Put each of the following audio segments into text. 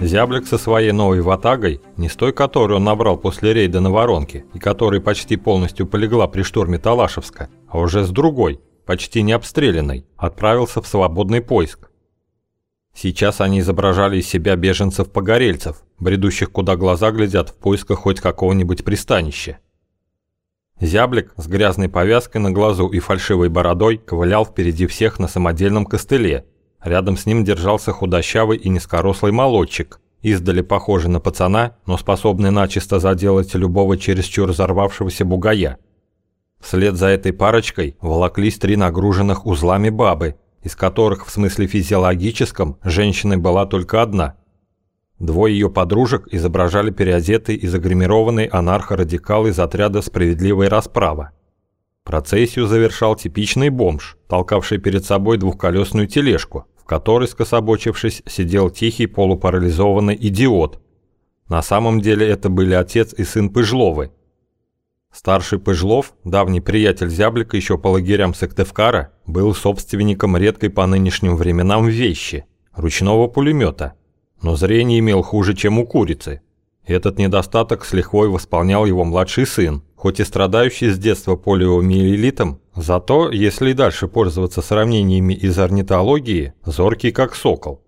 Зяблик со своей новой ватагой, не с той, которую он набрал после рейда на Воронке и которая почти полностью полегла при штурме Талашевска, а уже с другой, почти не обстрелянной, отправился в свободный поиск. Сейчас они изображали из себя беженцев-погорельцев, бредущих куда глаза глядят в поисках хоть какого-нибудь пристанища. Зяблик с грязной повязкой на глазу и фальшивой бородой ковылял впереди всех на самодельном костыле, Рядом с ним держался худощавый и низкорослый молодчик, издали похожий на пацана, но способный начисто заделать любого чересчур взорвавшегося бугая. Вслед за этой парочкой волоклись три нагруженных узлами бабы, из которых в смысле физиологическом женщиной была только одна. Двое ее подружек изображали переодетый и загримированный анархо-радикал из отряда «Справедливая расправа». Процессию завершал типичный бомж, толкавший перед собой двухколесную тележку, в которой, скособочившись, сидел тихий полупарализованный идиот. На самом деле это были отец и сын Пыжловы. Старший Пыжлов, давний приятель Зяблика еще по лагерям Сыктывкара, был собственником редкой по нынешним временам вещи – ручного пулемета, но зрение имел хуже, чем у курицы. Этот недостаток с лихвой восполнял его младший сын, хоть и страдающий с детства полиомиелитом, зато, если и дальше пользоваться сравнениями из орнитологии, зоркий как сокол.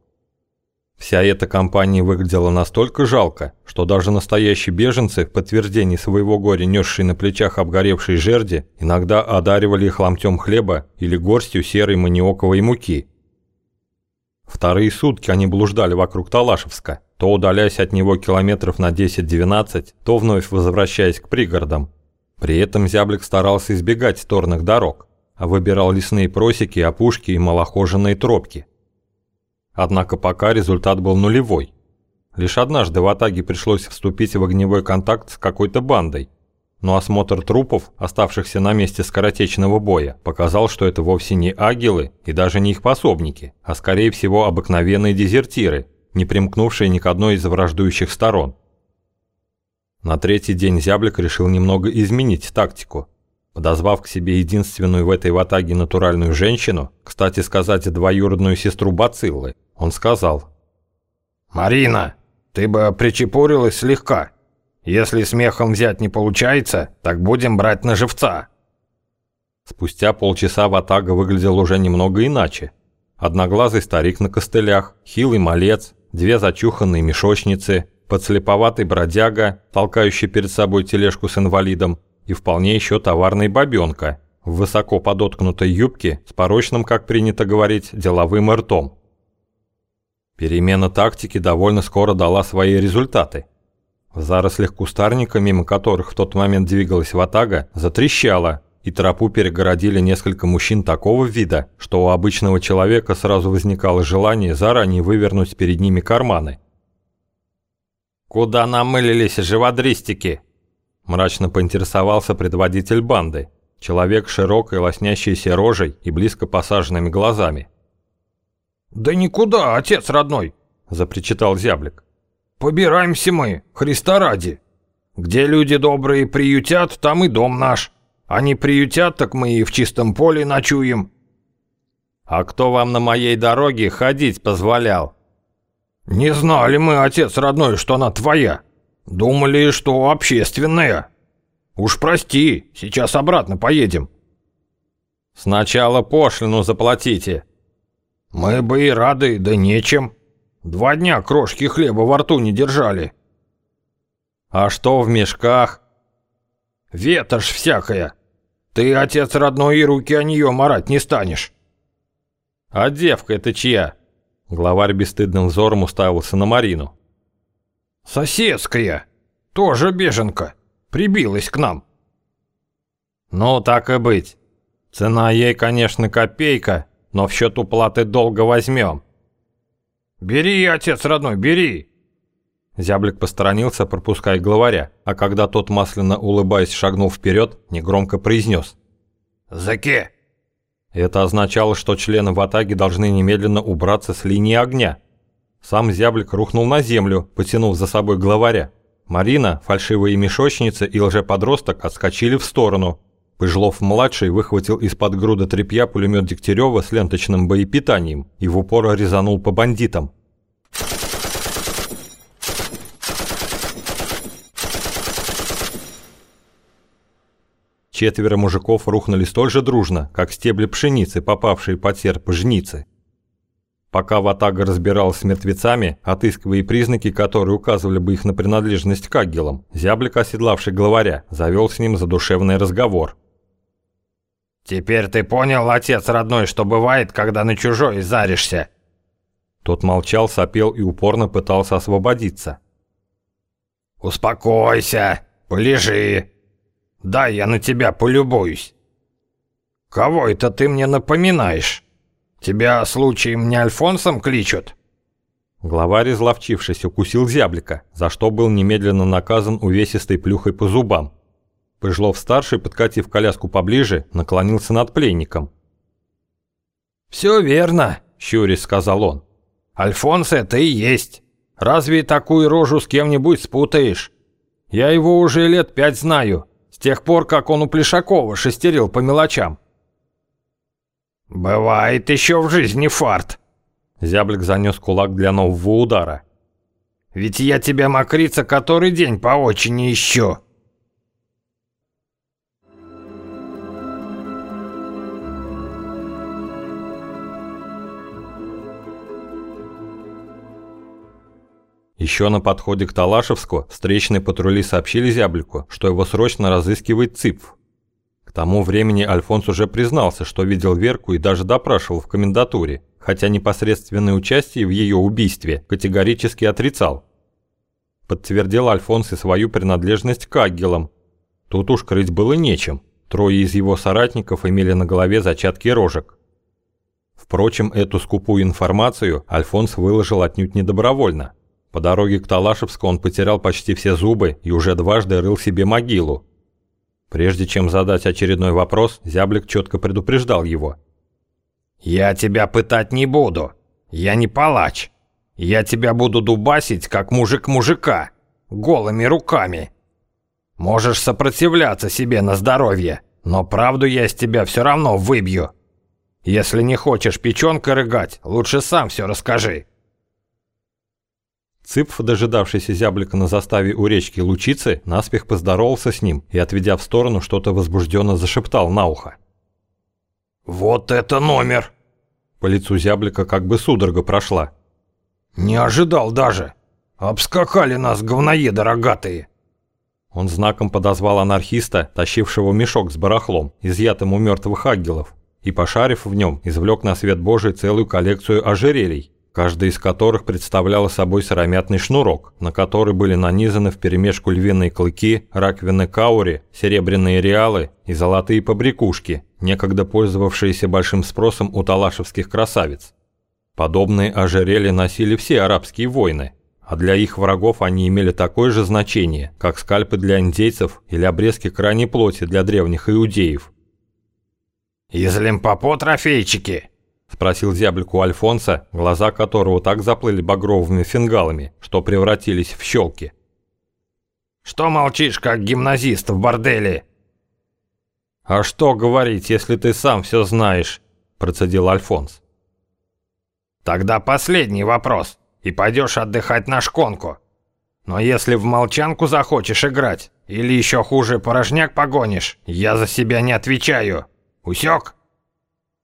Вся эта компания выглядела настолько жалко, что даже настоящие беженцы, в подтверждении своего горя несшие на плечах обгоревшие жерди, иногда одаривали их ломтем хлеба или горстью серой маниоковой муки. Вторые сутки они блуждали вокруг Талашевска, то удаляясь от него километров на 10-12, то вновь возвращаясь к пригородам, при этом зяблик старался избегать торных дорог, а выбирал лесные просеки, опушки и малохоженные тропки. Однако пока результат был нулевой. Лишь однажды в Атаге пришлось вступить в огневой контакт с какой-то бандой, но осмотр трупов, оставшихся на месте скоротечного боя, показал, что это вовсе не агилы и даже не их пособники, а скорее всего обыкновенные дезертиры, не примкнувшие ни к одной из враждующих сторон. На третий день Зяблик решил немного изменить тактику. Подозвав к себе единственную в этой ватаге натуральную женщину, кстати сказать, двоюродную сестру Бациллы, он сказал. «Марина, ты бы причепурилась слегка. Если смехом взять не получается, так будем брать на живца». Спустя полчаса ватага выглядел уже немного иначе. Одноглазый старик на костылях, хилый малец, две зачуханные мешочницы, подслеповатый бродяга, толкающий перед собой тележку с инвалидом, и вполне еще товарный бабенка в высоко подоткнутой юбке с порочным, как принято говорить, деловым ртом. Перемена тактики довольно скоро дала свои результаты. В зарослях кустарника, мимо которых в тот момент двигалась ватага, затрещала, и тропу перегородили несколько мужчин такого вида, что у обычного человека сразу возникало желание заранее вывернуть перед ними карманы – «Куда намылились живодристики?» Мрачно поинтересовался предводитель банды, человек широкой лоснящейся рожей и близко посаженными глазами. «Да никуда, отец родной!» – запричитал зяблик. «Побираемся мы, Христа ради. Где люди добрые приютят, там и дом наш. Они приютят, так мы и в чистом поле ночуем». «А кто вам на моей дороге ходить позволял?» «Не знали мы, отец родной, что она твоя. Думали, что общественная. Уж прости, сейчас обратно поедем». «Сначала пошлину заплатите». «Мы бы и рады, да нечем. Два дня крошки хлеба во рту не держали». «А что в мешках?» «Ветошь всякая. Ты, отец родной, и руки о нее марать не станешь». «А девка это чья?» Главарь бесстыдным взором уставился на Марину. «Соседская. Тоже беженка. Прибилась к нам». «Ну, так и быть. Цена ей, конечно, копейка, но в счет уплаты долго возьмем». «Бери, отец родной, бери!» Зяблик посторонился, пропуская главаря, а когда тот, масляно улыбаясь, шагнул вперед, негромко произнес. «Заке!» Это означало, что члены Ватаги должны немедленно убраться с линии огня. Сам зяблик рухнул на землю, потянув за собой главаря. Марина, фальшивые мешочницы и лжеподросток отскочили в сторону. Пыжлов-младший выхватил из-под груда тряпья пулемет Дегтярева с ленточным боепитанием и в упор резанул по бандитам. Четверо мужиков рухнули столь же дружно, как стебли пшеницы, попавшие под серп жницы. Пока Ватага разбиралась с мертвецами, отыскивая признаки, которые указывали бы их на принадлежность к агилам, зяблик, оседлавший главаря, завел с ним задушевный разговор. «Теперь ты понял, отец родной, что бывает, когда на чужой заришься?» Тот молчал, сопел и упорно пытался освободиться. «Успокойся, полежи. Дай я на тебя полюбуюсь. Кого это ты мне напоминаешь?» «Тебя случаем не Альфонсом кличут?» Главарь, изловчившись, укусил зяблика, за что был немедленно наказан увесистой плюхой по зубам. Пыжлов-старший, подкатив коляску поближе, наклонился над пленником. «Все верно», — щурясь сказал он. «Альфонс это и есть. Разве такую рожу с кем-нибудь спутаешь? Я его уже лет пять знаю, с тех пор, как он у Плешакова шестерил по мелочам. «Бывает еще в жизни фарт!» Зяблик занес кулак для нового удара. «Ведь я тебя, мокрица, который день по очень ищу!» Еще на подходе к Талашевску встречные патрули сообщили Зяблику, что его срочно разыскивает ЦИПФ. К тому времени Альфонс уже признался, что видел Верку и даже допрашивал в комендатуре, хотя непосредственное участие в ее убийстве категорически отрицал. Подтвердил Альфонс и свою принадлежность к агелам. Тут уж крыть было нечем, трое из его соратников имели на голове зачатки рожек. Впрочем, эту скупую информацию Альфонс выложил отнюдь недобровольно. По дороге к Талашевску он потерял почти все зубы и уже дважды рыл себе могилу, Прежде чем задать очередной вопрос, Зяблик четко предупреждал его. «Я тебя пытать не буду. Я не палач. Я тебя буду дубасить, как мужик мужика, голыми руками. Можешь сопротивляться себе на здоровье, но правду я из тебя все равно выбью. Если не хочешь печенкой рыгать, лучше сам все расскажи». Цыпф, дожидавшийся зяблика на заставе у речки Лучицы, наспех поздоровался с ним и, отведя в сторону, что-то возбужденно зашептал на ухо. «Вот это номер!» По лицу зяблика как бы судорога прошла. «Не ожидал даже! Обскакали нас говноеды рогатые!» Он знаком подозвал анархиста, тащившего мешок с барахлом, изъятым у мертвых ангелов, и, пошарив в нем, извлек на свет Божий целую коллекцию ожерелий, каждая из которых представляла собой сыромятный шнурок, на который были нанизаны вперемешку львиные клыки, раковины каури, серебряные реалы и золотые побрякушки, некогда пользовавшиеся большим спросом у талашевских красавиц. Подобные ожерелья носили все арабские войны, а для их врагов они имели такое же значение, как скальпы для индейцев или обрезки крайней плоти для древних иудеев. «Из Лимпопо трофейчики!» Спросил зяблик у Альфонса, глаза которого так заплыли багровыми фингалами, что превратились в щелки. «Что молчишь, как гимназист в борделе?» «А что говорить, если ты сам все знаешь?» – процедил Альфонс. «Тогда последний вопрос, и пойдешь отдыхать на шконку. Но если в молчанку захочешь играть, или еще хуже порожняк погонишь, я за себя не отвечаю. Усек?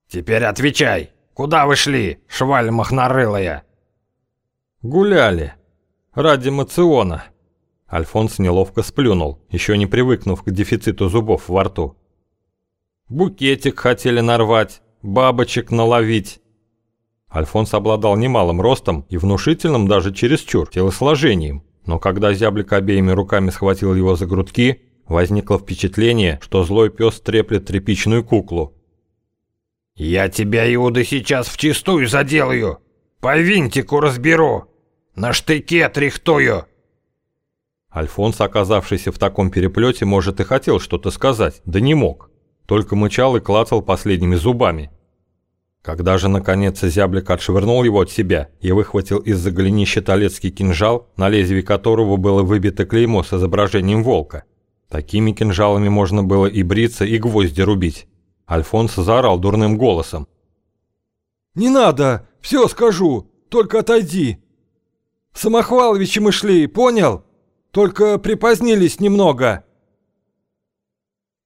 Теперь отвечай!» Куда вы шли, шваль махнарылая?» «Гуляли. Ради мациона». Альфонс неловко сплюнул, еще не привыкнув к дефициту зубов во рту. «Букетик хотели нарвать, бабочек наловить». Альфонс обладал немалым ростом и внушительным даже чересчур телосложением, но когда зяблик обеими руками схватил его за грудки, возникло впечатление, что злой пес треплет тряпичную куклу, «Я тебя, Иуда, сейчас вчистую заделаю! По винтику разберу! На штыке тряхтую!» Альфонс, оказавшийся в таком переплете, может и хотел что-то сказать, да не мог. Только мычал и клацал последними зубами. Когда же, наконец, зяблик отшвырнул его от себя и выхватил из-за голенища талецкий кинжал, на лезвии которого было выбито клеймо с изображением волка. Такими кинжалами можно было и бриться, и гвозди рубить. Альфонс заорал дурным голосом. «Не надо! Все скажу! Только отойди! Самохваловичи мы шли, понял? Только припозднились немного!»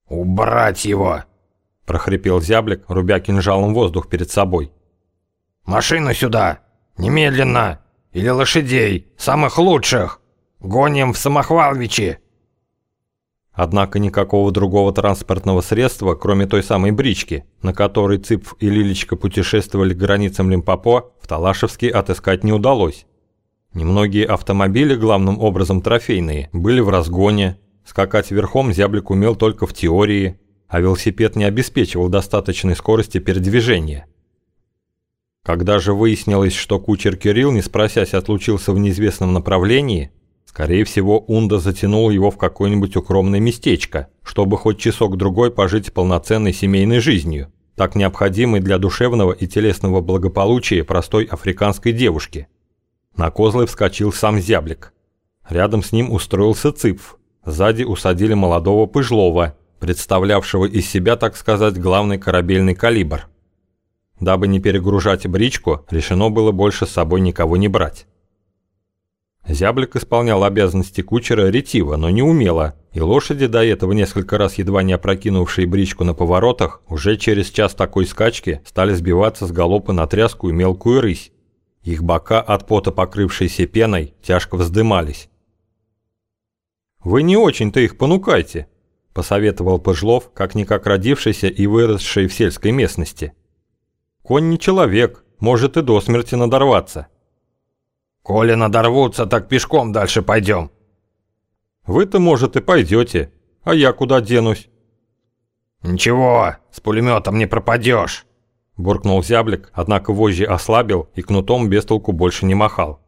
«Убрать его!» – прохрипел зяблик, рубя кинжалом воздух перед собой. «Машину сюда! Немедленно! Или лошадей, самых лучших! Гоним в Самохвалвичи!» Однако никакого другого транспортного средства, кроме той самой брички, на которой Цыпф и Лилечка путешествовали к границам Лимпопо, в Талашевске отыскать не удалось. Немногие автомобили, главным образом трофейные, были в разгоне, скакать верхом зяблик умел только в теории, а велосипед не обеспечивал достаточной скорости передвижения. Когда же выяснилось, что кучер Кирилл, не спросясь, отлучился в неизвестном направлении, Скорее всего, Унда затянул его в какое-нибудь укромное местечко, чтобы хоть часок-другой пожить полноценной семейной жизнью, так необходимой для душевного и телесного благополучия простой африканской девушки. На козлы вскочил сам зяблик. Рядом с ним устроился Цыпф. Сзади усадили молодого Пыжлова, представлявшего из себя, так сказать, главный корабельный калибр. Дабы не перегружать бричку, решено было больше с собой никого не брать. Зяблик исполнял обязанности кучера ретиво, но не умело, и лошади, до этого несколько раз едва не опрокинувшие бричку на поворотах, уже через час такой скачки стали сбиваться с галопа на тряску и мелкую рысь. Их бока, от пота покрывшиеся пеной, тяжко вздымались. «Вы не очень-то их понукайте», – посоветовал Пыжлов, как-никак родившийся и выросший в сельской местности. «Конь не человек, может и до смерти надорваться». «Коли надорвутся, так пешком дальше пойдем». «Вы-то, может, и пойдете, а я куда денусь?» «Ничего, с пулеметом не пропадешь», – буркнул зяблик, однако вожжи ослабил и кнутом без толку больше не махал.